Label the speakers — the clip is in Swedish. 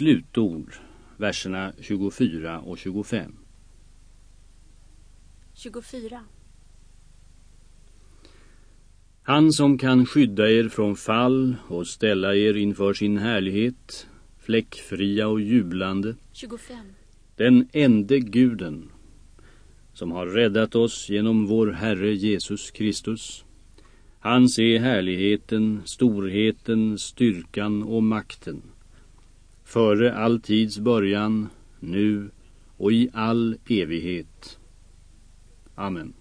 Speaker 1: slutord, verserna 24 och 25.
Speaker 2: 24.
Speaker 1: Han som kan skydda er från fall och ställa er inför sin härlighet, fläckfria och jublande,
Speaker 2: 25.
Speaker 1: den ende guden som har räddat oss genom vår Herre Jesus Kristus. Hans är härligheten, storheten, styrkan och makten. Före all tids början, nu och i all evighet. Amen.